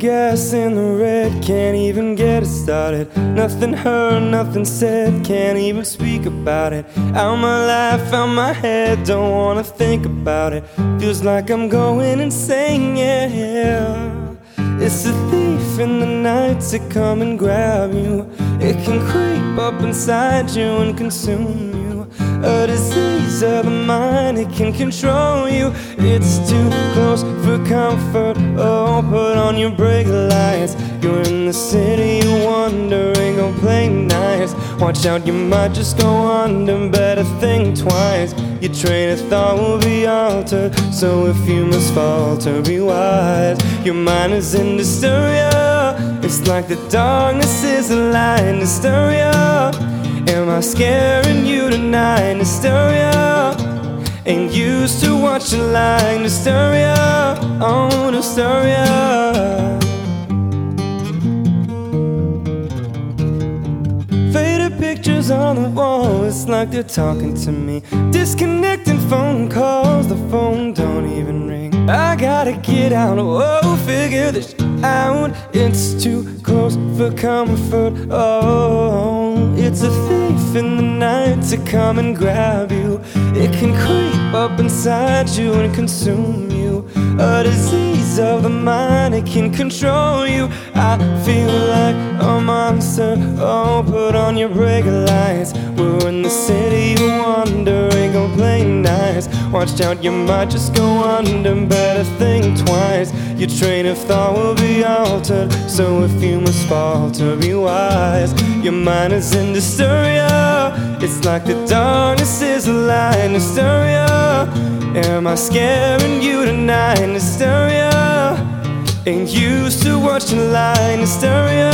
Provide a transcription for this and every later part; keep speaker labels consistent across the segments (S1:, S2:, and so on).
S1: gas in the red, can't even get it started. Nothing heard, nothing said, can't even speak about it. Out my life, out my head, don't wanna think about it. Feels like I'm going insane, yeah. It's a thief in the night to come and grab you. It can creep up inside you and consume you. A disease of the mind, it can control you. It's too close for comfort. Oh, put break brake lights. You're in the city, you wondering, go play nice. Watch out, you might just go under. Better think twice. Your train of thought will be altered. So if you must falter, be wise. Your mind is in hysteria. It's like the darkness is a lie in. Am I scaring you tonight, Hysteria? Ain't used to watching like Hysteria, oh Hysteria. Faded pictures on the wall, it's like they're talking to me. Disconnecting phone calls, the phone don't even ring. I gotta get out, oh, figure this out. It's too close for comfort, oh. It's a thief in the night to come and grab you. It can creep up inside you and consume you. A disease of the mind, it can control you. I feel like a monster. Oh, put on your brake lights. We're in the city, wandering, go play nice. Watch out, you might just go under. Better think twice. Your train of thought will be altered. So if you must falter, be wise. Your mind is in hysteria. It's like the darkness is a lie in hysteria. Am I scaring you tonight in hysteria? Ain't used to watching lie in hysteria.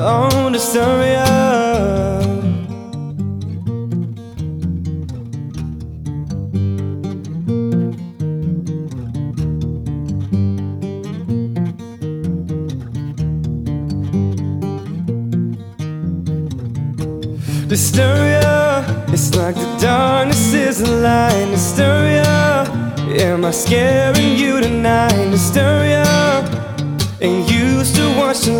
S1: Oh, hysteria. Hysteria, it's like the darkness is a line. Hysteria, am I scaring you tonight? Hysteria, And used to watch the